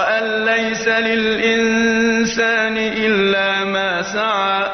وأن ليس للإنسان إلا ما سعى.